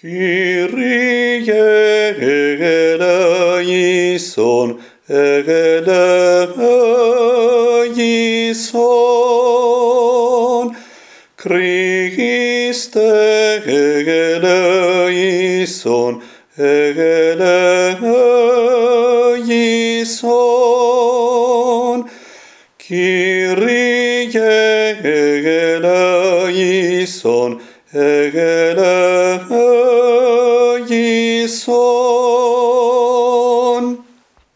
Kyrie eleison, eleison. Christe eleison, eleison. Kyrie eleison, eleison. Egelei